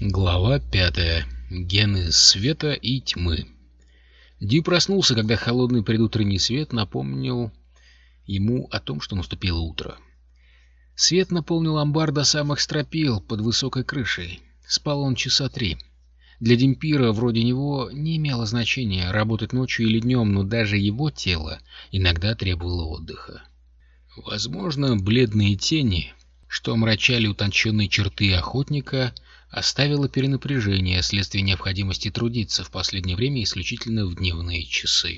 Глава пятая. Гены света и тьмы. Ди проснулся, когда холодный предутренний свет напомнил ему о том, что наступило утро. Свет наполнил амбар до самых стропил под высокой крышей. Спал он часа три. Для Демпира вроде него не имело значения, работать ночью или днем, но даже его тело иногда требовало отдыха. Возможно, бледные тени, что омрачали утонченные черты охотника, оставило перенапряжение вследствие необходимости трудиться в последнее время исключительно в дневные часы.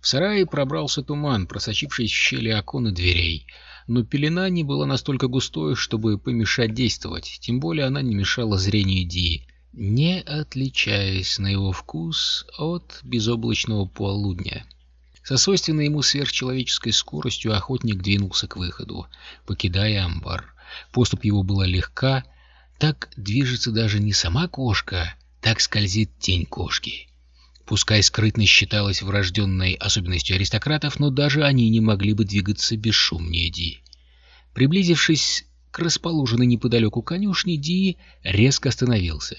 В сарае пробрался туман, просочившись в щели окон и дверей, но пелена не была настолько густой, чтобы помешать действовать, тем более она не мешала зрению Ди, не отличаясь на его вкус от безоблачного полудня. Со свойственной ему сверхчеловеческой скоростью охотник двинулся к выходу, покидая амбар. Поступ его была легка, так движется даже не сама кошка, так скользит тень кошки. Пускай скрытность считалась врожденной особенностью аристократов, но даже они не могли бы двигаться бесшумнее Ди. Приблизившись к расположенной неподалеку конюшне, Ди резко остановился.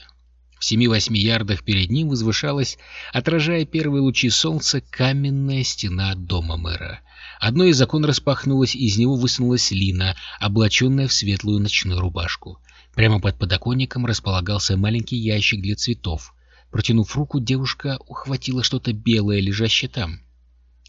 В семи-восьми ярдах перед ним возвышалась, отражая первые лучи солнца, каменная стена дома мэра. Одно из окон распахнулось, из него высунулась Лина, облаченная в светлую ночную рубашку. Прямо под подоконником располагался маленький ящик для цветов. Протянув руку, девушка ухватила что-то белое, лежащее там.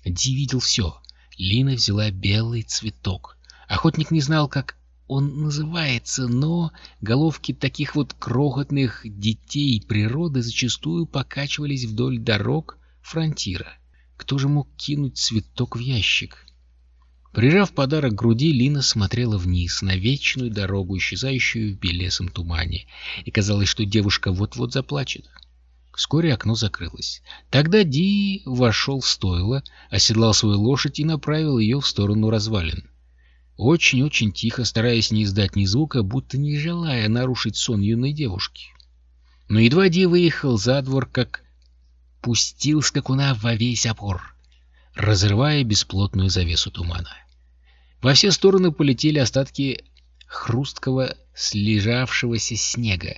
Ди видел все. Лина взяла белый цветок. Охотник не знал, как он называется, но головки таких вот крохотных детей природы зачастую покачивались вдоль дорог фронтира. Кто же мог кинуть цветок в ящик? Прижав подарок к груди, Лина смотрела вниз, на вечную дорогу, исчезающую в белесом тумане, и казалось, что девушка вот-вот заплачет. Вскоре окно закрылось. Тогда Ди вошел в стойло, оседлал свою лошадь и направил ее в сторону развалин. Очень-очень тихо, стараясь не издать ни звука, будто не желая нарушить сон юной девушки. Но едва Ди выехал за двор, как пустил скакуна во весь опор, разрывая бесплотную завесу тумана. Во все стороны полетели остатки хрусткого слежавшегося снега.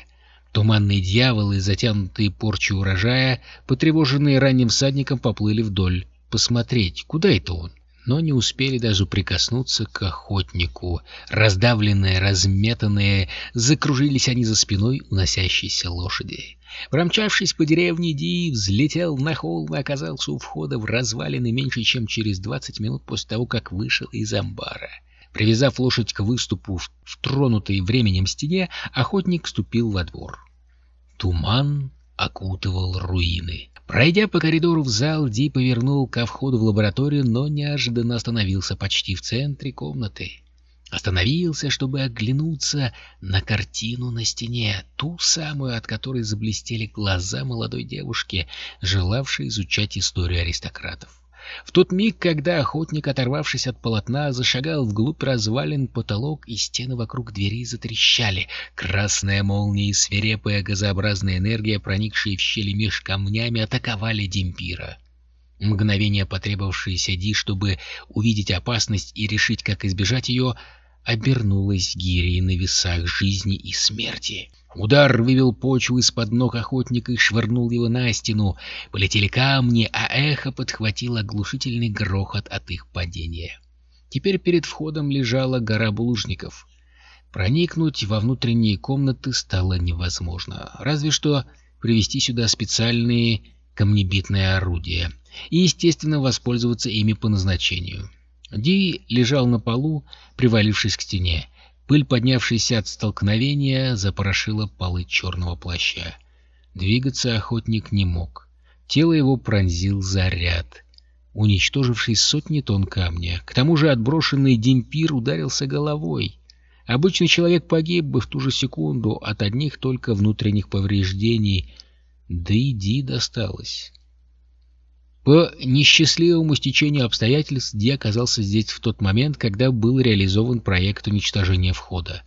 Туманные дьяволы, затянутые порчей урожая, потревоженные ранним всадником, поплыли вдоль, посмотреть, куда это он но не успели даже прикоснуться к охотнику. Раздавленные, разметанные, закружились они за спиной уносящейся лошади. Промчавшись по деревне, Ди взлетел на холм и оказался у входа в развалины меньше, чем через двадцать минут после того, как вышел из амбара. Привязав лошадь к выступу в тронутой временем стене, охотник ступил во двор. Туман окутывал руины. Пройдя по коридору в зал, Ди повернул ко входу в лабораторию, но неожиданно остановился почти в центре комнаты. Остановился, чтобы оглянуться на картину на стене, ту самую, от которой заблестели глаза молодой девушки, желавшей изучать историю аристократов. В тот миг, когда охотник, оторвавшись от полотна, зашагал вглубь развалин, потолок и стены вокруг двери затрещали. Красная молния и свирепая газообразная энергия, проникшие в щели меж камнями, атаковали Демпира. Мгновение, потребовавшееся Ди, чтобы увидеть опасность и решить, как избежать ее, обернулось гирей на весах жизни и смерти. Удар вывел почву из-под ног охотника и швырнул его на стену. Полетели камни, а эхо подхватило оглушительный грохот от их падения. Теперь перед входом лежала гора булыжников. Проникнуть во внутренние комнаты стало невозможно. Разве что привести сюда специальные камнебитные орудия и, естественно, воспользоваться ими по назначению. Ди лежал на полу, привалившись к стене. Пыль, поднявшаяся от столкновения, запорошила полы черного плаща. Двигаться охотник не мог. Тело его пронзил заряд, уничтоживший сотни тонн камня. К тому же отброшенный демпир ударился головой. Обычный человек погиб бы в ту же секунду от одних только внутренних повреждений, да и Ди досталось. По несчастливому стечению обстоятельств Ди оказался здесь в тот момент, когда был реализован проект уничтожения входа,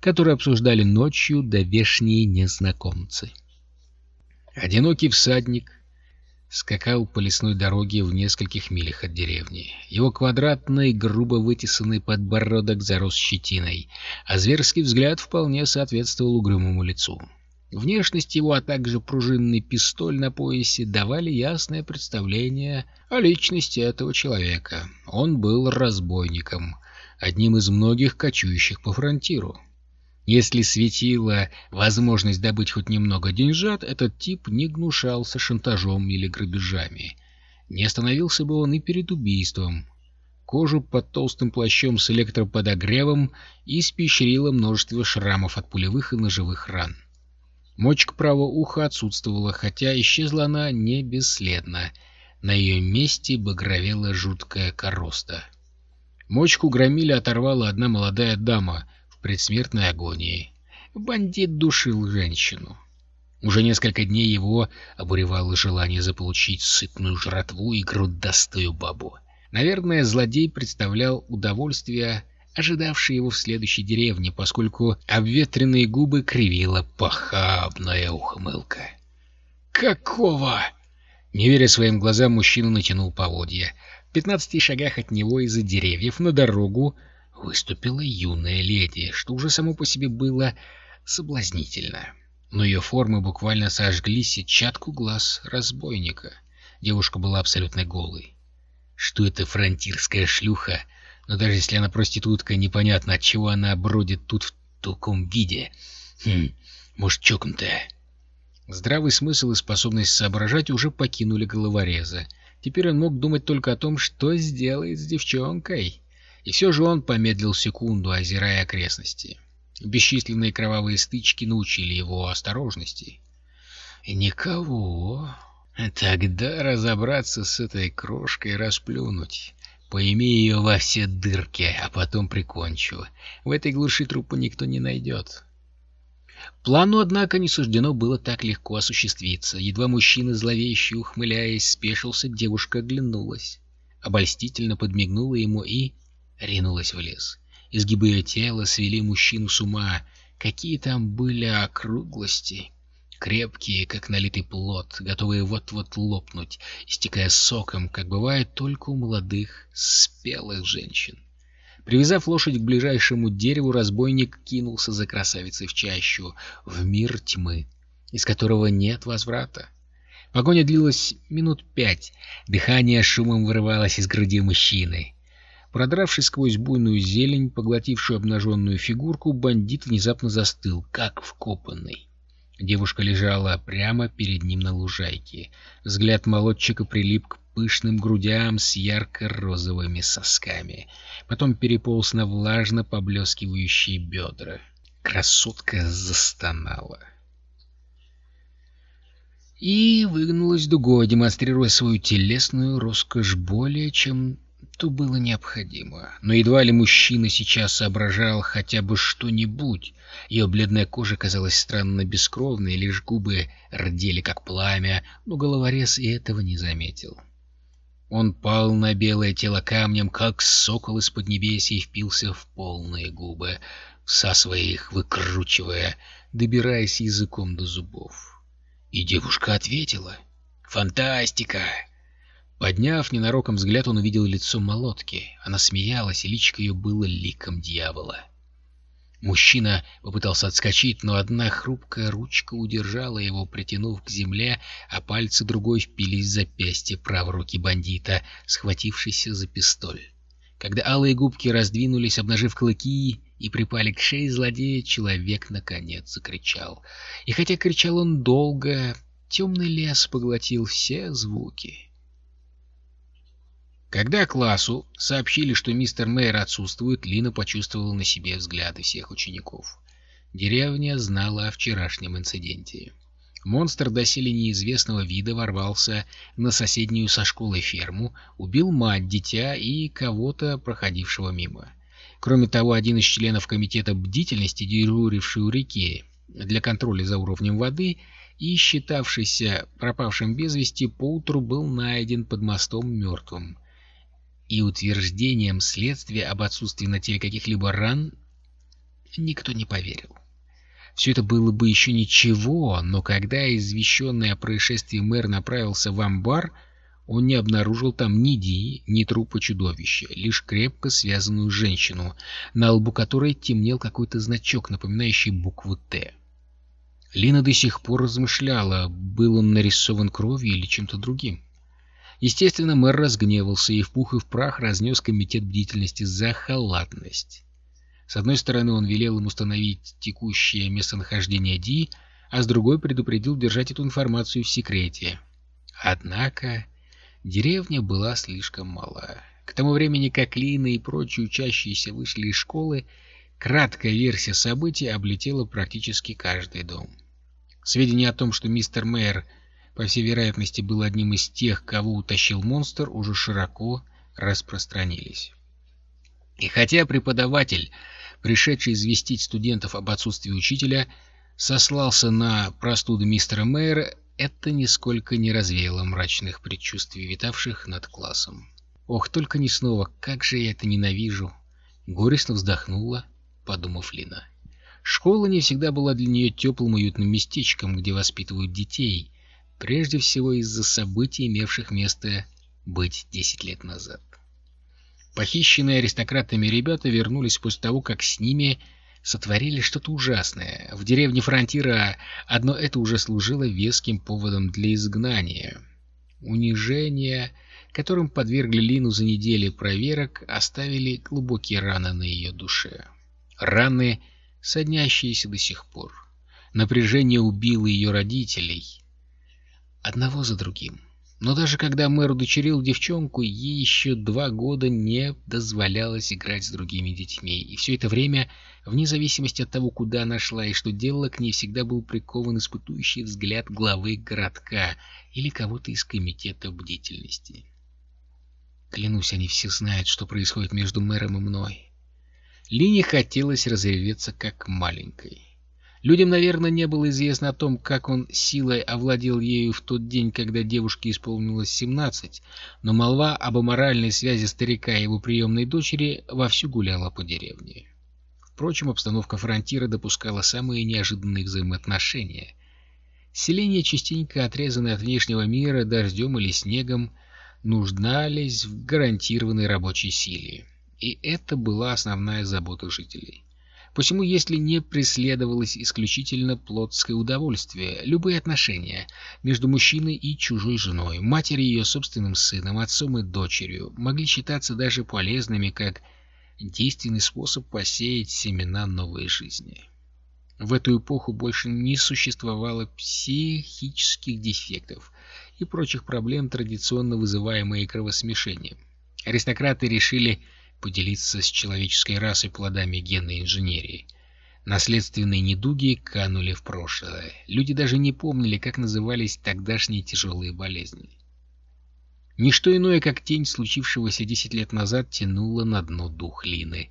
который обсуждали ночью довешние незнакомцы. Одинокий всадник скакал по лесной дороге в нескольких милях от деревни. Его квадратный, грубо вытесанный подбородок зарос щетиной, а зверский взгляд вполне соответствовал угрюмому лицу. Внешность его, а также пружинный пистоль на поясе давали ясное представление о личности этого человека. Он был разбойником, одним из многих кочующих по фронтиру. Если светила возможность добыть хоть немного деньжат, этот тип не гнушался шантажом или грабежами. Не остановился бы он и перед убийством. Кожу под толстым плащом с электроподогревом испещрило множество шрамов от пулевых и ножевых ран. Мочка правого уха отсутствовала, хотя исчезла она не бесследно. На ее месте багровела жуткая короста. Мочку громили оторвала одна молодая дама в предсмертной агонии. Бандит душил женщину. Уже несколько дней его обуревало желание заполучить сытную жратву и грудастую бабу. Наверное, злодей представлял удовольствие ожидавший его в следующей деревне, поскольку обветренные губы кривила похабная ухмылка. «Какого?» Не веря своим глазам, мужчина натянул поводья. В пятнадцати шагах от него из-за деревьев на дорогу выступила юная леди, что уже само по себе было соблазнительно. Но ее формы буквально сожгли сетчатку глаз разбойника. Девушка была абсолютно голой. Что это фронтирская шлюха но даже если она проститутка, непонятно, от чего она бродит тут в таком виде. Хм, может, чокнутая. Здравый смысл и способность соображать уже покинули головореза. Теперь он мог думать только о том, что сделает с девчонкой. И все же он помедлил секунду, озирая окрестности. Бесчисленные кровавые стычки научили его осторожности. Никого. Тогда разобраться с этой крошкой и расплюнуть. Поимей ее во все дырки, а потом прикончу. В этой глуши трупа никто не найдет. Плану, однако, не суждено было так легко осуществиться. Едва мужчина, зловеще ухмыляясь, спешился, девушка оглянулась. Обольстительно подмигнула ему и ринулась в лес. Изгибы ее тела свели мужчину с ума. Какие там были округлости! Крепкие, как налитый плод, готовые вот-вот лопнуть, истекая соком, как бывает только у молодых, спелых женщин. Привязав лошадь к ближайшему дереву, разбойник кинулся за красавицей в чащу, в мир тьмы, из которого нет возврата. Погоня длилась минут пять, дыхание шумом вырывалось из груди мужчины. Продравшись сквозь буйную зелень, поглотившую обнаженную фигурку, бандит внезапно застыл, как вкопанный. Девушка лежала прямо перед ним на лужайке. Взгляд молодчика прилип к пышным грудям с ярко-розовыми сосками. Потом переполз на влажно поблескивающие бедра. Красотка застонала. И выгнулась дугой, демонстрируя свою телесную роскошь более чем то было необходимо. Но едва ли мужчина сейчас соображал хотя бы что-нибудь. Ее бледная кожа казалась странно бескровной, лишь губы рдели как пламя, но головорез и этого не заметил. Он пал на белое тело камнем, как сокол из под небес и впился в полные губы, всасывая их, выкручивая, добираясь языком до зубов. И девушка ответила. «Фантастика!» Подняв ненароком взгляд, он увидел лицо молотки. Она смеялась, и личико ее было ликом дьявола. Мужчина попытался отскочить, но одна хрупкая ручка удержала его, притянув к земле, а пальцы другой впились в запястье правой руки бандита, схватившейся за пистоль. Когда алые губки раздвинулись, обнажив клыки и припали к шее злодея, человек наконец закричал. И хотя кричал он долго, темный лес поглотил все звуки. Когда классу сообщили, что мистер Мэйр отсутствует, Лина почувствовала на себе взгляды всех учеников. Деревня знала о вчерашнем инциденте. Монстр доселе неизвестного вида ворвался на соседнюю со школой ферму, убил мать, дитя и кого-то, проходившего мимо. Кроме того, один из членов комитета бдительности, дежуривший у реки для контроля за уровнем воды и считавшийся пропавшим без вести, поутру был найден под мостом мертвым и утверждением следствия об отсутствии на теле каких-либо ран никто не поверил. Все это было бы еще ничего, но когда извещенный о происшествии мэр направился в амбар, он не обнаружил там ни Ди, ни трупа чудовища, лишь крепко связанную женщину, на лбу которой темнел какой-то значок, напоминающий букву «Т». Лина до сих пор размышляла, был он нарисован кровью или чем-то другим. Естественно, мэр разгневался и в пух и в прах разнес комитет бдительности за халатность. С одной стороны, он велел им установить текущее местонахождение Ди, а с другой предупредил держать эту информацию в секрете. Однако деревня была слишком мала. К тому времени, как Лина и прочие учащиеся вышли из школы, краткая версия событий облетела практически каждый дом. Сведения о том, что мистер Мэйр по всей вероятности, был одним из тех, кого утащил монстр, уже широко распространились. И хотя преподаватель, пришедший известить студентов об отсутствии учителя, сослался на простуду мистера Мэйра, это нисколько не развеяло мрачных предчувствий, витавших над классом. «Ох, только не снова, как же я это ненавижу!» Горестно вздохнула, подумав Лина. Школа не всегда была для нее теплым уютным местечком, где воспитывают детей, Прежде всего из-за событий, имевших место быть 10 лет назад. Похищенные аристократами ребята вернулись после того, как с ними сотворили что-то ужасное. В деревне Фронтира одно это уже служило веским поводом для изгнания. Унижение, которым подвергли Лину за недели проверок, оставили глубокие раны на ее душе. Раны, соднящиеся до сих пор. Напряжение убило ее родителей, одного за другим. Но даже когда мэр удочерил девчонку, ей еще два года не дозволялось играть с другими детьми. И все это время, вне зависимости от того, куда она шла и что делала, к ней всегда был прикован испытующий взгляд главы городка или кого-то из комитета бдительности. Клянусь, они все знают, что происходит между мэром и мной. Лине хотелось разреветься как маленькой. Людям, наверное, не было известно о том, как он силой овладел ею в тот день, когда девушке исполнилось семнадцать, но молва об аморальной связи старика и его приемной дочери вовсю гуляла по деревне. Впрочем, обстановка фронтира допускала самые неожиданные взаимоотношения. Селения, частенько отрезанные от внешнего мира дождем или снегом, нуждались в гарантированной рабочей силе. И это была основная забота жителей. Посему, если не преследовалось исключительно плотское удовольствие, любые отношения между мужчиной и чужой женой, матерью и ее собственным сыном, отцом и дочерью могли считаться даже полезными как действенный способ посеять семена новой жизни. В эту эпоху больше не существовало психических дефектов и прочих проблем, традиционно вызываемые кровосмешением. Аристократы решили поделиться с человеческой расой плодами генной инженерии. Наследственные недуги канули в прошлое. Люди даже не помнили, как назывались тогдашние тяжелые болезни. Ничто иное, как тень случившегося десять лет назад, тянуло на дно дух Лины,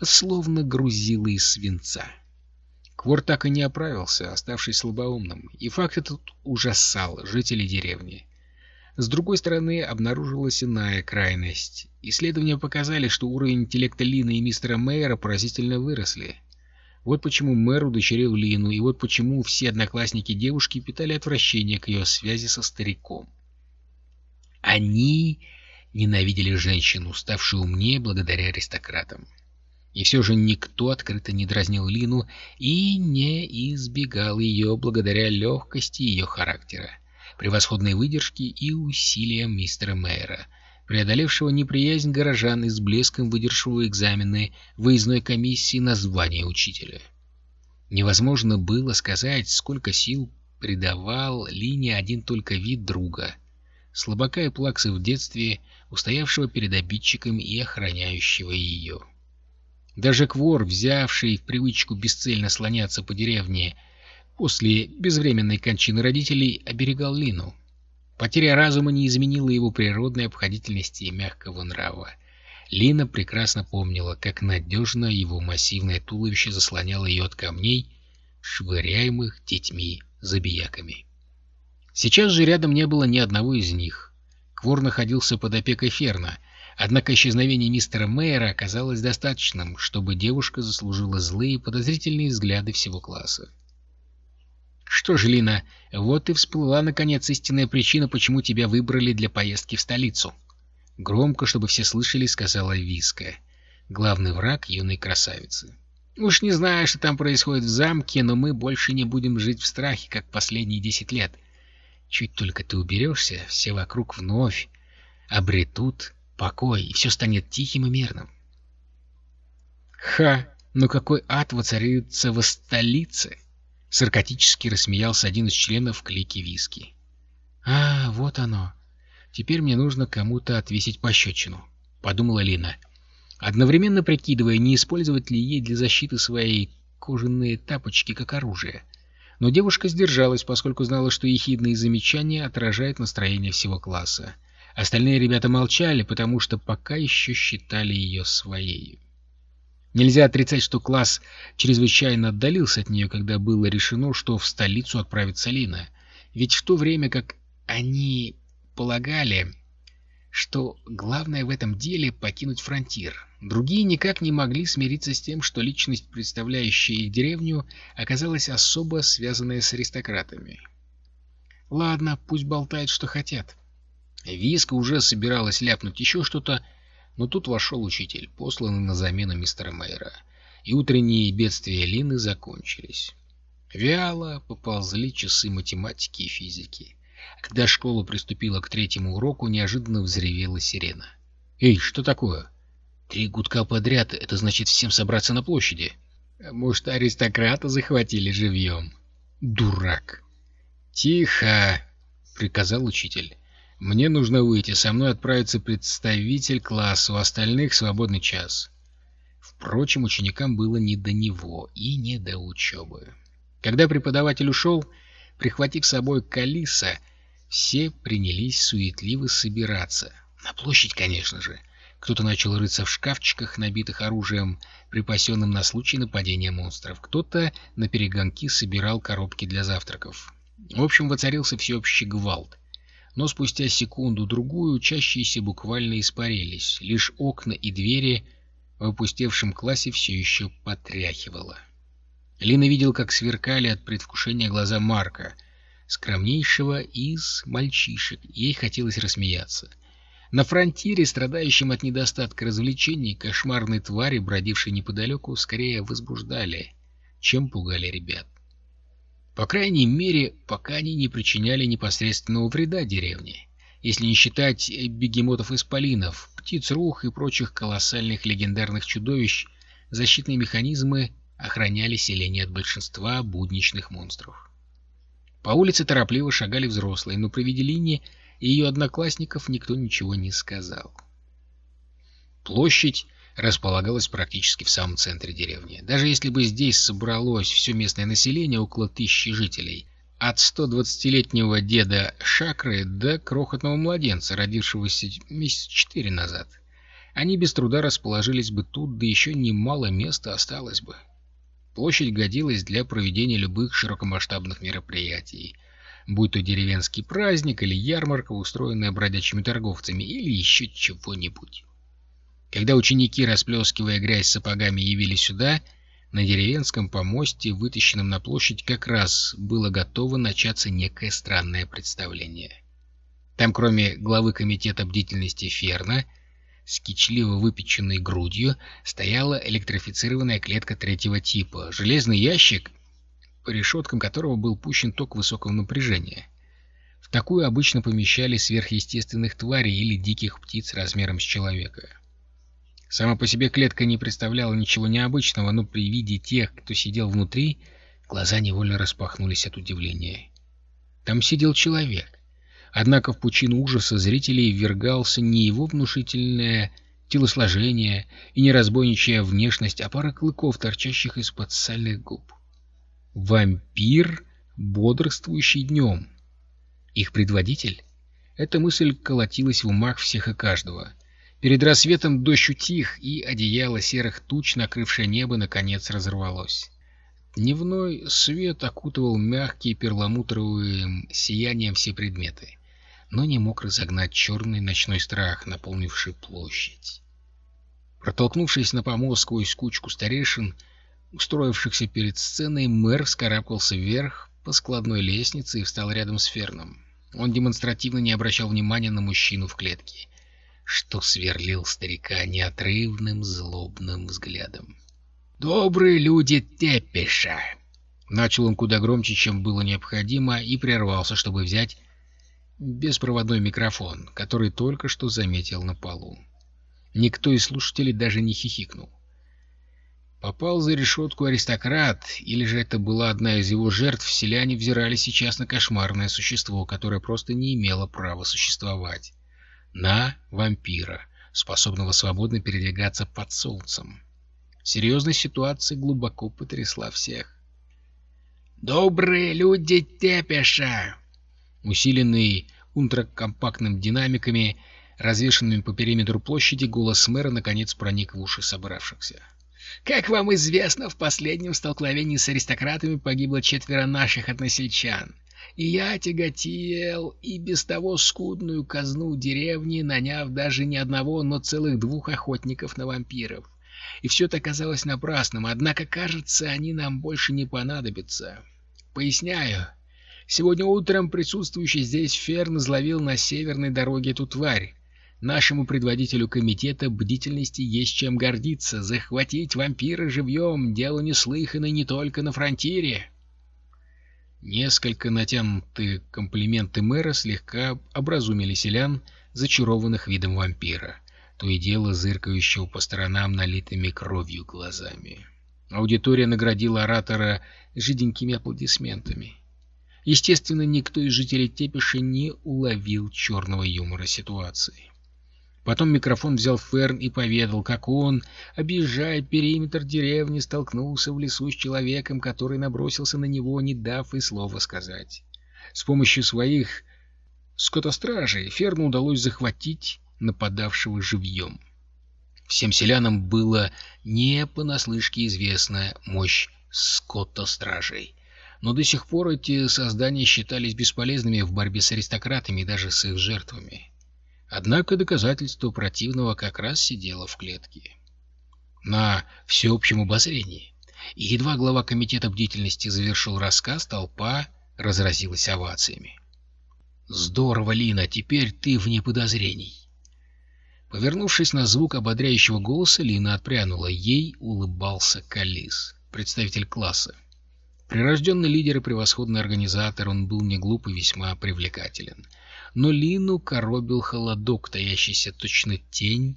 словно грузило из свинца. Квор так и не оправился, оставшись слабоумным, и факт этот ужасал жителей деревни. С другой стороны, обнаружилась иная крайность. Исследования показали, что уровень интеллекта Лины и мистера Мэйера поразительно выросли. Вот почему мэр удочерил Лину, и вот почему все одноклассники девушки питали отвращение к ее связи со стариком. Они ненавидели женщину, ставшую умнее благодаря аристократам. И все же никто открыто не дразнил Лину и не избегал ее благодаря легкости ее характера превосходной выдержки и усилиям мистера Мэйра, преодолевшего неприязнь горожан и с блеском выдержавшего экзамены выездной комиссии на звание учителя. Невозможно было сказать, сколько сил придавал Лине один только вид друга. Слабака и плаксы в детстве, устоявшего перед обидчиком и охраняющего ее. Даже Квор, взявший в привычку бесцельно слоняться по деревне, после безвременной кончины родителей оберегал Лину. Потеря разума не изменила его природной обходительности и мягкого нрава. Лина прекрасно помнила, как надежно его массивное туловище заслоняло ее от камней, швыряемых детьми-забияками. Сейчас же рядом не было ни одного из них. Квор находился под опекой Ферна, однако исчезновение мистера Мэйера оказалось достаточным, чтобы девушка заслужила злые подозрительные взгляды всего класса. Что ж, Лина, вот и всплыла наконец истинная причина, почему тебя выбрали для поездки в столицу. Громко, чтобы все слышали, сказала Виска, главный враг юной красавицы. Уж не знаю, что там происходит в замке, но мы больше не будем жить в страхе, как последние десять лет. Чуть только ты уберешься, все вокруг вновь обретут покой, и все станет тихим и мирным. Ха! Ну какой ад воцарится в столице? Саркатически рассмеялся один из членов клики Виски. А, вот оно. Теперь мне нужно кому-то отвесить пощечину, подумала Лина одновременно прикидывая, не использовать ли ей для защиты свои кожаные тапочки как оружие. Но девушка сдержалась, поскольку знала, что ехидные замечания отражают настроение всего класса. Остальные ребята молчали, потому что пока еще считали ее своей. Нельзя отрицать, что класс чрезвычайно отдалился от нее, когда было решено, что в столицу отправится Лина. Ведь в то время как они полагали, что главное в этом деле — покинуть фронтир. Другие никак не могли смириться с тем, что личность, представляющая их деревню, оказалась особо связанная с аристократами. Ладно, пусть болтают, что хотят. Виска уже собиралась ляпнуть еще что-то, но тут вошел учитель, посланный на замену мистера Мэйра, и утренние бедствия Лины закончились. Вяло поползли часы математики и физики. Когда школа приступила к третьему уроку, неожиданно взревела сирена. «Эй, что такое?» «Три гудка подряд — это значит всем собраться на площади». «Может, аристократа захватили живьем?» «Дурак!» «Тихо!» — приказал учитель. «Мне нужно выйти, со мной отправится представитель класса, у остальных свободный час». Впрочем, ученикам было не до него и не до учебы. Когда преподаватель ушел, прихватив с собой Калиса, все принялись суетливо собираться. На площадь, конечно же. Кто-то начал рыться в шкафчиках, набитых оружием, припасенным на случай нападения монстров. Кто-то на перегонки собирал коробки для завтраков. В общем, воцарился всеобщий гвалт. Но спустя секунду-другую учащиеся буквально испарились. Лишь окна и двери в опустевшем классе все еще потряхивало. Лина видел, как сверкали от предвкушения глаза Марка — скромнейшего из мальчишек. Ей хотелось рассмеяться. На фронтире, страдающем от недостатка развлечений, кошмарные твари, бродившие неподалеку, скорее возбуждали, чем пугали ребят. По крайней мере, пока они не причиняли непосредственного вреда деревне, если не считать бегемотов-исполинов, птиц-рух и прочих колоссальных легендарных чудовищ, защитные механизмы охраняли селение от большинства будничных монстров. По улице торопливо шагали взрослые, но при виде Лини и ее одноклассников никто ничего не сказал. Площадь располагалась практически в самом центре деревни. Даже если бы здесь собралось все местное население, около тысячи жителей, от 120-летнего деда Шакры до крохотного младенца, родившегося месяц четыре назад, они без труда расположились бы тут, да еще немало места осталось бы. Площадь годилась для проведения любых широкомасштабных мероприятий, будь то деревенский праздник или ярмарка, устроенная бродячими торговцами, или еще чего-нибудь. Когда ученики, расплескивая грязь сапогами, явились сюда, на деревенском помосте, вытащенном на площадь, как раз было готово начаться некое странное представление. Там, кроме главы комитета бдительности Ферна, с кичливо выпеченной грудью стояла электрифицированная клетка третьего типа, железный ящик, по решеткам которого был пущен ток высокого напряжения. В такую обычно помещали сверхъестественных тварей или диких птиц размером с человека. Сама по себе клетка не представляла ничего необычного, но при виде тех, кто сидел внутри, глаза невольно распахнулись от удивления. Там сидел человек. Однако в пучину ужаса зрителей ввергался не его внушительное телосложение и не разбойничья внешность, а пара клыков, торчащих из-под сальных губ. Вампир, бодрствующий днем. Их предводитель? Эта мысль колотилась в умах всех и каждого. Перед рассветом дождь утих, и одеяло серых туч, накрывшее небо, наконец разорвалось. Дневной свет окутывал мягкие перламутровым сиянием все предметы но не мог разогнать черный ночной страх, наполнивший площадь. Протолкнувшись на помост сквозь кучку старейшин, устроившихся перед сценой, мэр вскарабкался вверх по складной лестнице и встал рядом с Ферном. Он демонстративно не обращал внимания на мужчину в клетке, что сверлил старика неотрывным злобным взглядом. «Добрые люди Тепиша!» Начал он куда громче, чем было необходимо, и прервался, чтобы взять беспроводной микрофон, который только что заметил на полу. Никто из слушателей даже не хихикнул. Попал за решетку аристократ, или же это была одна из его жертв, селяне взирали сейчас на кошмарное существо, которое просто не имело права существовать. На вампира, способного свободно передвигаться под солнцем. Серьезность ситуации глубоко потрясла всех. «Добрые люди Тепеша!» Усиленный ультракомпактными динамиками, развешенными по периметру площади, голос мэра наконец проник в уши собравшихся. «Как вам известно, в последнем столкновении с аристократами погибло четверо наших односельчан, и я тяготел и без того скудную казну деревни, наняв даже не одного, но целых двух охотников на вампиров и все это казалось напрасным, однако, кажется, они нам больше не понадобятся. Поясняю. Сегодня утром присутствующий здесь Ферн изловил на северной дороге эту тварь. Нашему предводителю комитета бдительности есть чем гордиться. Захватить вампира живьем — дело неслыханное не только на фронтире. Несколько натянутые комплименты мэра слегка образумили селян, зачарованных видом вампира то и дело зыркающего по сторонам налитыми кровью глазами. Аудитория наградила оратора жиденькими аплодисментами. Естественно, никто из жителей Тепиша не уловил черного юмора ситуации. Потом микрофон взял Ферн и поведал, как он, объезжая периметр деревни, столкнулся в лесу с человеком, который набросился на него, не дав и слова сказать. С помощью своих скотостражей Ферну удалось захватить нападавшего живьем. Всем селянам было не понаслышке известна мощь скотта-стражей, но до сих пор эти создания считались бесполезными в борьбе с аристократами и даже с их жертвами. Однако доказательство противного как раз сидело в клетке. На всеобщем обозрении. И едва глава комитета бдительности завершил рассказ, толпа разразилась овациями. «Здорово, Лина, теперь ты вне подозрений. Повернувшись на звук ободряющего голоса, Лина отпрянула. Ей улыбался Калис, представитель класса. Прирожденный лидер и превосходный организатор, он был не глуп и весьма привлекателен. Но Лину коробил холодок, таящийся точно тень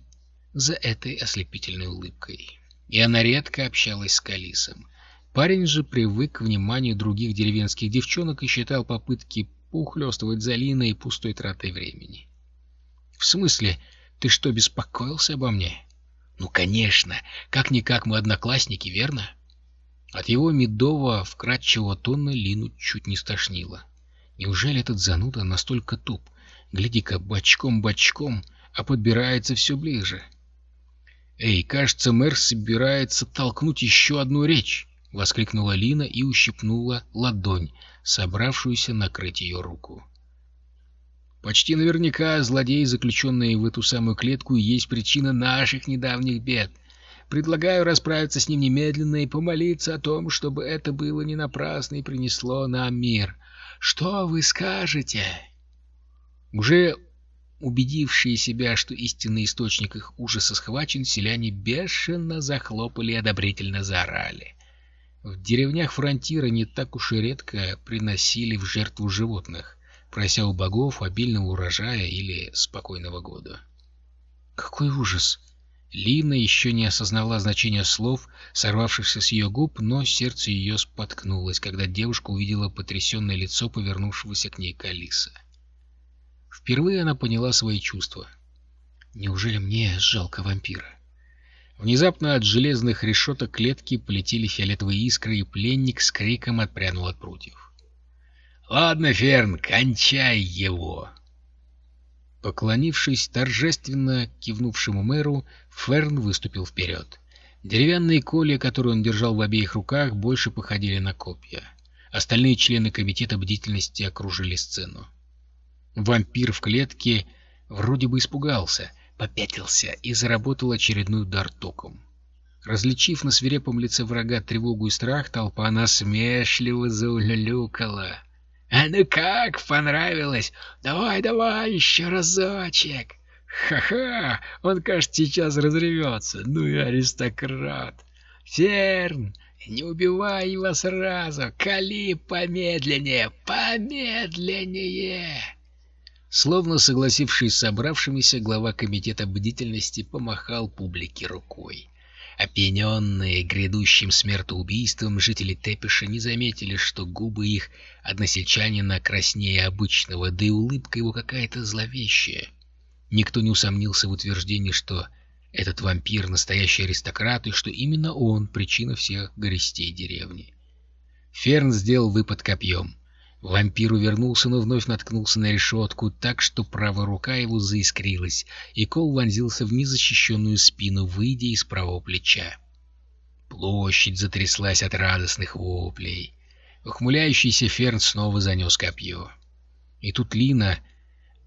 за этой ослепительной улыбкой. И она редко общалась с Калисом. Парень же привык к вниманию других деревенских девчонок и считал попытки поухлёстывать за Линой пустой тратой времени. В смысле, ты что, беспокоился обо мне? Ну, конечно. Как-никак мы одноклассники, верно? От его медового вкрадчивого тона Лину чуть не стошнило. Неужели этот зануда настолько туп? Гляди-ка, бочком-бочком, а подбирается все ближе. «Эй, кажется, мэр собирается толкнуть еще одну речь!» — воскликнула Лина и ущипнула ладонь, собравшуюся накрыть ее руку. Почти наверняка злодеи, заключенные в эту самую клетку, есть причина наших недавних бед. Предлагаю расправиться с ним немедленно и помолиться о том, чтобы это было не напрасно и принесло нам мир. Что вы скажете? Уже убедившие себя, что истинный источник их ужаса схвачен, селяне бешено захлопали и одобрительно заорали. В деревнях фронтира не так уж и редко приносили в жертву животных прося у богов обильного урожая или спокойного года. Какой ужас! Лина еще не осознала значения слов, сорвавшихся с ее губ, но сердце ее споткнулось, когда девушка увидела потрясенное лицо повернувшегося к ней Калиса. Впервые она поняла свои чувства. Неужели мне жалко вампира? Внезапно от железных решеток клетки полетели фиолетовые искры, и пленник с криком отпрянул от прутьев. Ладно, Ферн, кончай его. Поклонившись торжественно кивнувшему мэру, Ферн выступил вперед. Деревянные колья, которые он держал в обеих руках, больше походили на копья. Остальные члены комитета бдительности окружили сцену. Вампир в клетке вроде бы испугался, попятился и заработал очередной удар током. Различив на свирепом лице врага тревогу и страх, толпа насмешливо заулюлюкала. «А ну как, понравилось? Давай, давай, еще разочек!» «Ха-ха! Он, кажется, сейчас разревется. Ну и аристократ!» Ферн, не убивай его сразу! Кали помедленнее! Помедленнее!» Словно согласившись с собравшимися, глава комитета бдительности помахал публике рукой. Опьяненные грядущим смертоубийством, жители Тепиша не заметили, что губы их односельчанина краснее обычного, да и улыбка его какая-то зловещая. Никто не усомнился в утверждении, что этот вампир — настоящий аристократ, и что именно он — причина всех горестей деревни. Ферн сделал выпад копьем. Вампир увернулся, но вновь наткнулся на решетку так, что правая рука его заискрилась, и кол вонзился в незащищенную спину, выйдя из правого плеча. Площадь затряслась от радостных воплей. Ухмыляющийся Ферн снова занес копье. И тут Лина,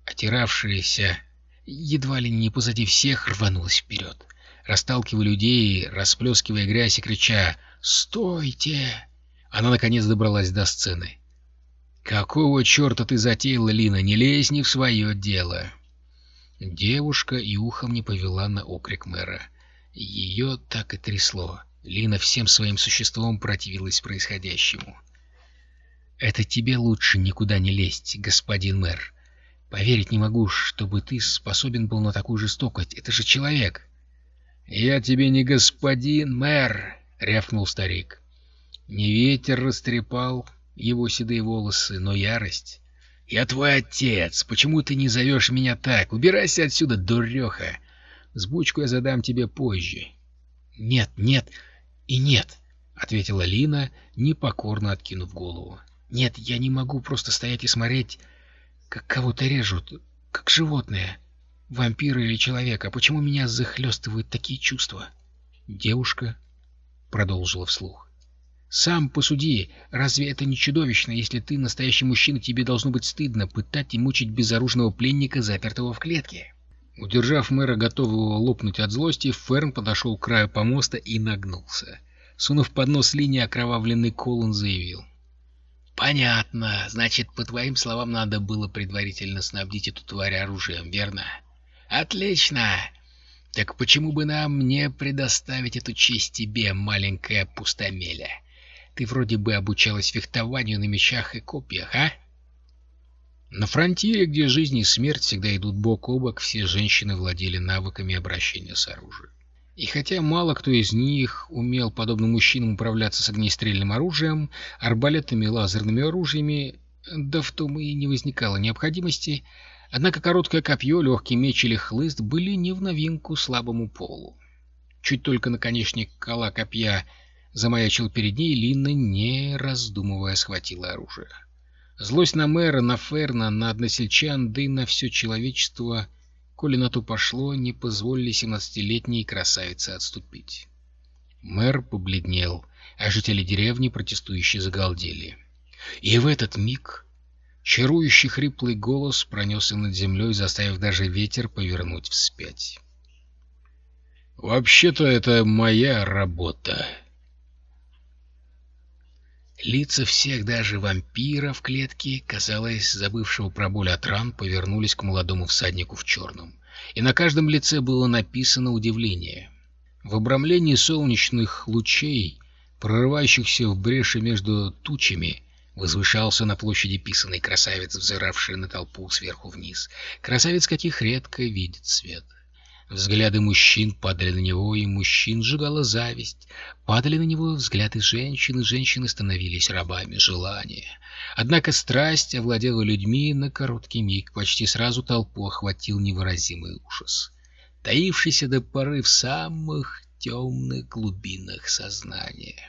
отиравшаяся едва ли не позади всех, рванулась вперед, расталкивая людей, расплескивая грязь и крича «Стойте!». Она наконец добралась до сцены. «Какого черта ты затеяла, Лина? Не лезь не в свое дело!» Девушка и ухом не повела на окрик мэра. Ее так и трясло. Лина всем своим существом противилась происходящему. «Это тебе лучше никуда не лезть, господин мэр. Поверить не могу, чтобы ты способен был на такую жестокость. Это же человек!» «Я тебе не господин мэр!» — рявкнул старик. Не ветер растрепал его седые волосы, но ярость. «Я твой отец! Почему ты не зовешь меня так? Убирайся отсюда, дуреха! Сбучку я задам тебе позже». «Нет, нет и нет!» — ответила Лина, непокорно откинув голову. «Нет, я не могу просто стоять и смотреть, как кого-то режут, как животное, вампира или человека. Почему меня захлестывают такие чувства?» Девушка продолжила вслух. Сам посуди, разве это не чудовищно, если ты настоящий мужчина, тебе должно быть стыдно пытать и мучить безоружного пленника, запертого в клетке? Удержав мэра, готового лопнуть от злости, Ферн подошел к краю помоста и нагнулся. Сунув под нос линии окровавленный кол, он заявил. «Понятно. Значит, по твоим словам, надо было предварительно снабдить эту тварь оружием, верно?» «Отлично! Так почему бы нам не предоставить эту честь тебе, маленькая пустомеля?» Ты вроде бы обучалась фехтованию на мечах и копьях, а? На фронтире, где жизнь и смерть всегда идут бок о бок, все женщины владели навыками обращения с оружием. И хотя мало кто из них умел, подобно мужчинам, управляться с огнестрельным оружием, арбалетами, лазерными оружиями, да в том и не возникало необходимости, однако короткое копье, легкий меч или хлыст были не в новинку слабому полу. Чуть только наконечник кола копья замаячил перед ней, Лина, не раздумывая, схватила оружие. Злость на мэра, на Ферна, на односельчан, да и на все человечество, коли на то пошло, не позволили семнадцатилетней красавице отступить. Мэр побледнел, а жители деревни протестующие загалдели. И в этот миг чарующий хриплый голос пронесся над землей, заставив даже ветер повернуть вспять. «Вообще-то это моя работа», Лица всех, даже вампира в клетке, казалось, забывшего про боль от ран, повернулись к молодому всаднику в черном. И на каждом лице было написано удивление. В обрамлении солнечных лучей, прорывающихся в бреши между тучами, возвышался на площади писанный красавец, взиравший на толпу сверху вниз. Красавец, каких редко видит свет. Взгляды мужчин падали на него, и мужчин сжигала зависть. Падали на него взгляды женщин, и женщины становились рабами желания. Однако страсть овладела людьми на короткий миг, почти сразу толпу охватил невыразимый ужас, таившийся до поры в самых темных глубинах сознания.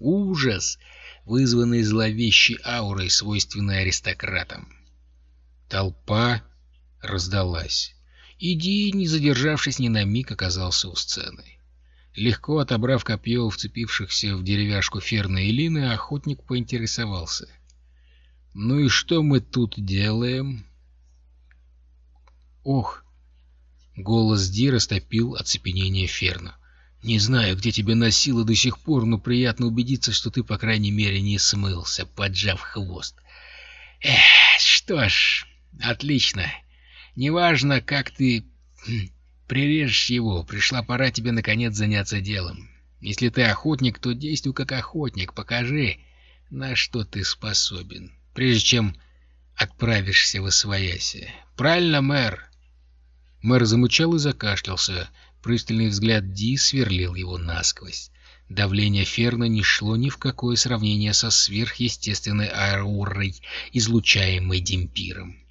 Ужас, вызванный зловещей аурой, свойственной аристократам. Толпа раздалась. Иди, не задержавшись ни на миг, оказался у сцены. Легко отобрав копье у вцепившихся в деревяшку Ферна и Лины, охотник поинтересовался. «Ну и что мы тут делаем?» «Ох!» Голос Ди растопил оцепенение Ферна. «Не знаю, где тебя носило до сих пор, но приятно убедиться, что ты, по крайней мере, не смылся, поджав хвост. Эх, что ж, отлично. Неважно, как ты прирежешь его, пришла пора тебе наконец заняться делом. Если ты охотник, то действуй как охотник, покажи, на что ты способен, прежде чем отправишься в Освояси. Правильно, мэр?» Мэр замычал и закашлялся. Пристальный взгляд Ди сверлил его насквозь. Давление Ферна не шло ни в какое сравнение со сверхъестественной аурой, излучаемой Демпиром.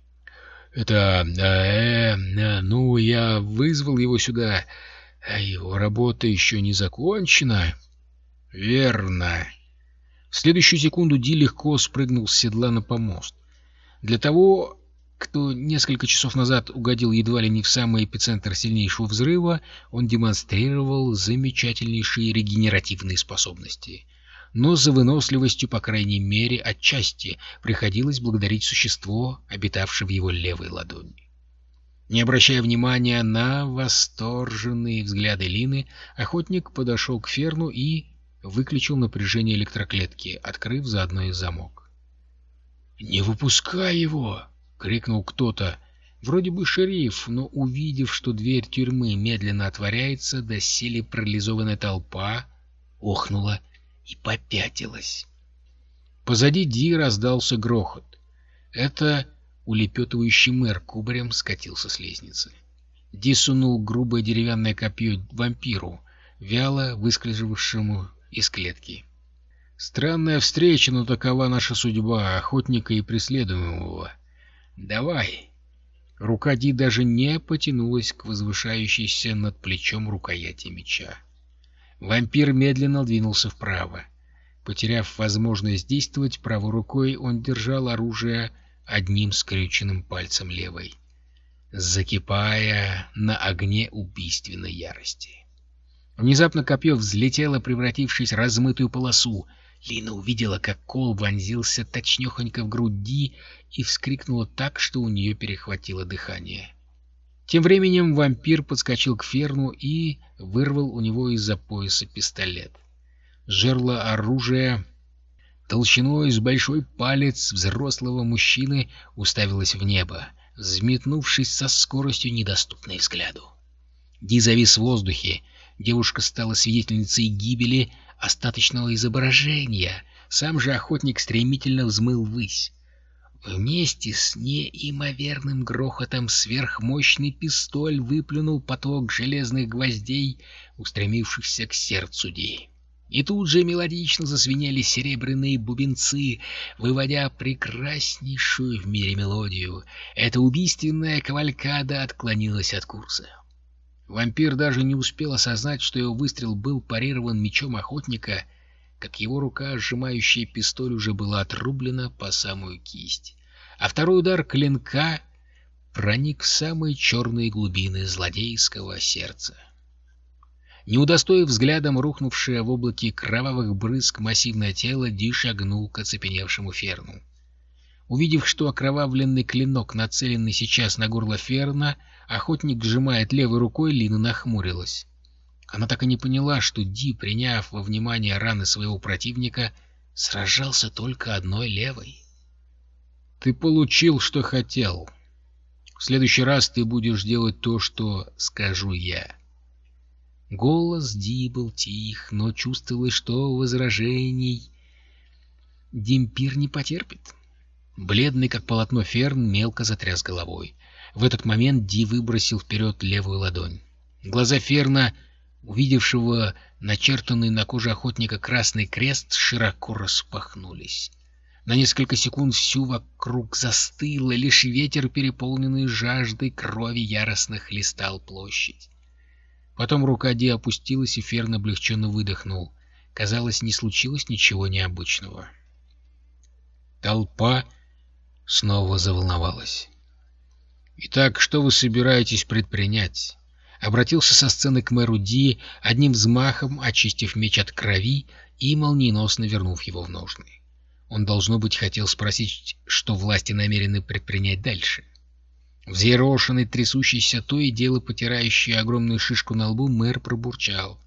«Это... Э, э, ну, я вызвал его сюда. Его работа еще не закончена». «Верно». В следующую секунду Ди легко спрыгнул с седла на помост. Для того, кто несколько часов назад угодил едва ли не в самый эпицентр сильнейшего взрыва, он демонстрировал замечательнейшие регенеративные способности. Но за выносливостью, по крайней мере, отчасти приходилось благодарить существо, обитавшее в его левой ладони. Не обращая внимания на восторженные взгляды Лины, охотник подошел к Ферну и выключил напряжение электроклетки, открыв заодно и замок. «Не выпускай его!» — крикнул кто-то. Вроде бы шериф, но увидев, что дверь тюрьмы медленно отворяется, доселе парализованная толпа охнула и попятилась. Позади Ди раздался грохот. Это улепетывающий мэр кубарем скатился с лестницы. Ди сунул грубое деревянное копье вампиру, вяло выскользывавшему из клетки. Странная встреча, но такова наша судьба, охотника и преследуемого. «Давай!» Рука Ди даже не потянулась к возвышающейся над плечом рукояти меча. Вампир медленно двинулся вправо. Потеряв возможность действовать правой рукой, он держал оружие одним скрюченным пальцем левой, закипая на огне убийственной ярости. Внезапно копье взлетело, превратившись в размытую полосу, Лина увидела, как кол вонзился точнёхонько в груди и вскрикнула так, что у нее перехватило дыхание. Тем временем вампир подскочил к Ферну и вырвал у него из-за пояса пистолет. Жерло оружия толщиной с большой палец взрослого мужчины уставилось в небо, взметнувшись со скоростью, недоступной взгляду. Ди завис в воздухе, девушка стала свидетельницей гибели остаточного изображения. Сам же охотник стремительно взмыл ввысь. Вместе с неимоверным грохотом сверхмощный пистоль выплюнул поток железных гвоздей, устремившихся к сердцу Ди. И тут же мелодично зазвенели серебряные бубенцы, выводя прекраснейшую в мире мелодию. Эта убийственная кавалькада отклонилась от курса. Вампир даже не успел осознать, что его выстрел был парирован мечом охотника, как его рука, сжимающая пистоль, уже была отрублена по самую кисть, а второй удар клинка проник в самые черные глубины злодейского сердца. Не удостоив взглядом рухнувшее в облаке кровавых брызг массивное тело, Ди шагнул к оцепеневшему Ферну. Увидев, что окровавленный клинок, нацеленный сейчас на горло Ферна, охотник сжимает левой рукой, Лина нахмурилась. Она так и не поняла, что Ди, приняв во внимание раны своего противника, сражался только одной левой. «Ты получил, что хотел. В следующий раз ты будешь делать то, что скажу я». Голос Ди был тих, но чувствовалось, что возражений Димпир не потерпит. Бледный, как полотно Ферн, мелко затряс головой. В этот момент Ди выбросил вперед левую ладонь. Глаза Ферна, увидевшего начертанный на коже охотника красный крест, широко распахнулись. На несколько секунд всю вокруг застыло, лишь ветер, переполненный жаждой крови, яростно хлестал площадь. Потом рука Ди опустилась, и Ферн облегченно выдохнул. Казалось, не случилось ничего необычного. Толпа снова заволновалась. «Итак, что вы собираетесь предпринять?» Обратился со сцены к мэру Ди, одним взмахом очистив меч от крови и молниеносно вернув его в ножны. Он, должно быть, хотел спросить, что власти намерены предпринять дальше. Взъерошенный, трясущийся, то и дело потирающий огромную шишку на лбу, мэр пробурчал.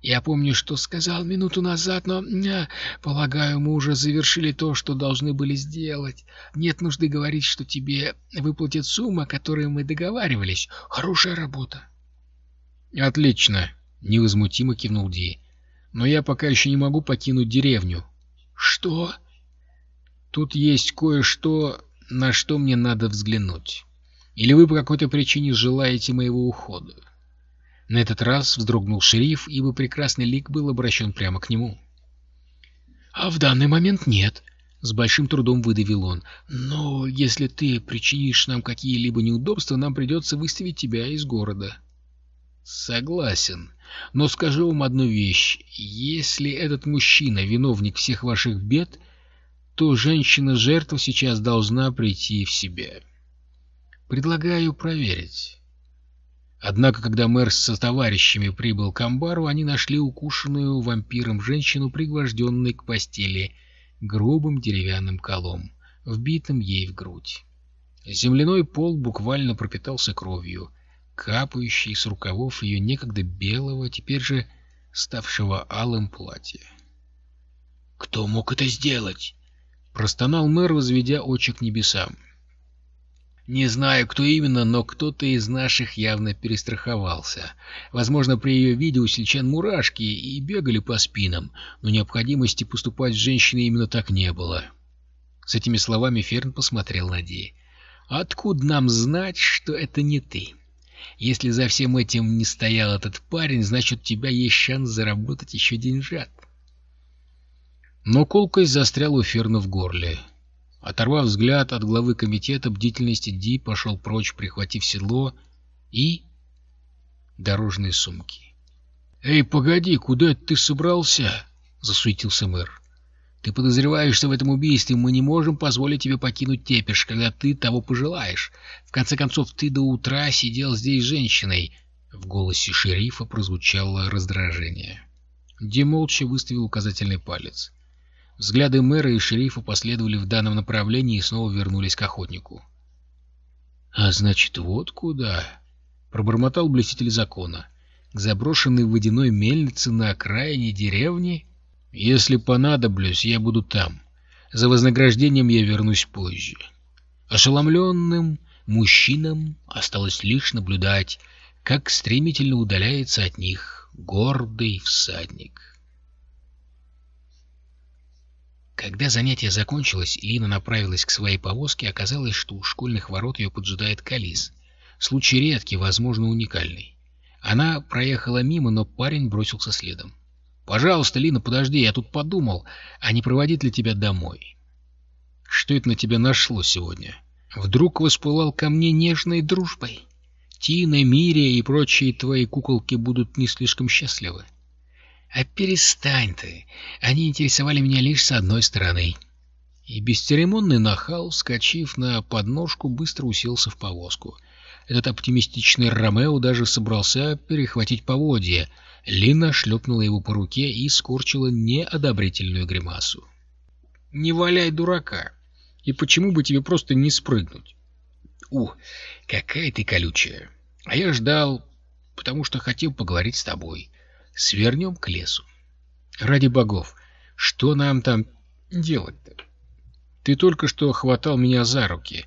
Я помню, что сказал минуту назад, но, а, полагаю, мы уже завершили то, что должны были сделать. Нет нужды говорить, что тебе выплатят сумму, о которой мы договаривались. Хорошая работа. Отлично, невозмутимо кивнул Ди. Но я пока еще не могу покинуть деревню. Что? Тут есть кое-что, на что мне надо взглянуть. Или вы по какой-то причине желаете моего ухода? На этот раз вздрогнул шериф, ибо прекрасный лик был обращен прямо к нему. — А в данный момент нет, — с большим трудом выдавил он. — Но если ты причинишь нам какие-либо неудобства, нам придется выставить тебя из города. — Согласен. Но скажу вам одну вещь. Если этот мужчина — виновник всех ваших бед, то женщина-жертва сейчас должна прийти в себя. Предлагаю проверить. Однако, когда мэр со товарищами прибыл к амбару, они нашли укушенную вампиром женщину, пригвожденной к постели грубым деревянным колом, вбитым ей в грудь. Земляной пол буквально пропитался кровью, капающей с рукавов ее некогда белого, теперь же ставшего алым платья. «Кто мог это сделать?» — простонал мэр, возведя очи к небесам. Не знаю, кто именно, но кто-то из наших явно перестраховался. Возможно, при ее виде у сельчан мурашки и бегали по спинам, но необходимости поступать с женщиной именно так не было. С этими словами Ферн посмотрел на Ди. «Откуда нам знать, что это не ты? Если за всем этим не стоял этот парень, значит, у тебя есть шанс заработать еще деньжат». Но колкость застряла у Ферна в горле. Оторвав взгляд от главы комитета бдительности, Ди пошел прочь, прихватив седло и дорожные сумки. — Эй, погоди, куда ты собрался? — засуетился мэр. — Ты подозреваешься в этом убийстве, мы не можем позволить тебе покинуть Тепеш, когда ты того пожелаешь. В конце концов, ты до утра сидел здесь с женщиной. В голосе шерифа прозвучало раздражение. Ди молча выставил указательный палец. Взгляды мэра и шерифа последовали в данном направлении и снова вернулись к охотнику. — А значит, вот куда? — пробормотал блеститель закона. — К заброшенной водяной мельнице на окраине деревни? Если понадоблюсь, я буду там. За вознаграждением я вернусь позже. Ошеломленным мужчинам осталось лишь наблюдать, как стремительно удаляется от них гордый всадник. Когда занятие закончилось, и Лина направилась к своей повозке, оказалось, что у школьных ворот ее поджидает Калис. Случай редкий, возможно, уникальный. Она проехала мимо, но парень бросился следом. «Пожалуйста, Лина, подожди, я тут подумал, а не проводить ли тебя домой?» «Что это на тебя нашло сегодня?» «Вдруг воспылал ко мне нежной дружбой? Тина, Мирия и прочие твои куколки будут не слишком счастливы?» А перестань ты. Они интересовали меня лишь с одной стороны. И бесцеремонный нахал, вскочив на подножку, быстро уселся в повозку. Этот оптимистичный Ромео даже собрался перехватить поводья. Лина шлепнула его по руке и скорчила неодобрительную гримасу. «Не валяй дурака! И почему бы тебе просто не спрыгнуть?» «У, какая ты колючая! А я ждал, потому что хотел поговорить с тобой свернем к лесу. Ради богов, что нам там делать-то? Ты только что хватал меня за руки,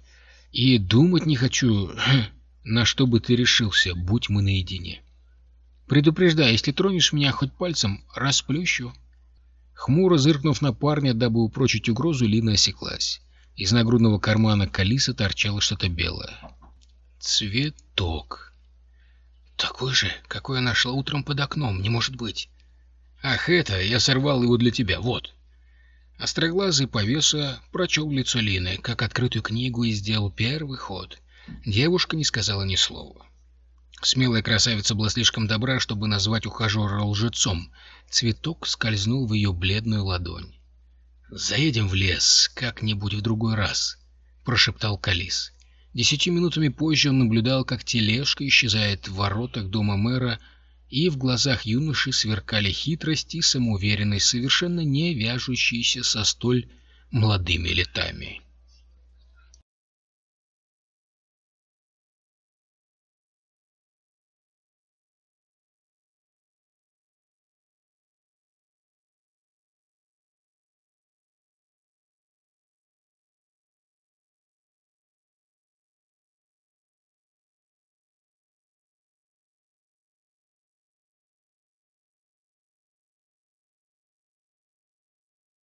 и думать не хочу, на что бы ты решился, будь мы наедине. Предупреждай, если тронешь меня хоть пальцем, расплющу. Хмуро зыркнув на парня, дабы упрочить угрозу, Лина осеклась. Из нагрудного кармана Калиса торчало что-то белое. Цветок. Такой же, какой я нашла утром под окном, не может быть. Ах, это, я сорвал его для тебя, вот. Остроглазый повеса прочел лицо Лины, как открытую книгу, и сделал первый ход. Девушка не сказала ни слова. Смелая красавица была слишком добра, чтобы назвать ухажера лжецом. Цветок скользнул в ее бледную ладонь. «Заедем в лес как-нибудь в другой раз», — прошептал Калис. Десятью минутами позже он наблюдал, как тележка исчезает в воротах дома мэра, и в глазах юноши сверкали хитрость и самоуверенность, совершенно не вяжущиеся со столь молодыми летами.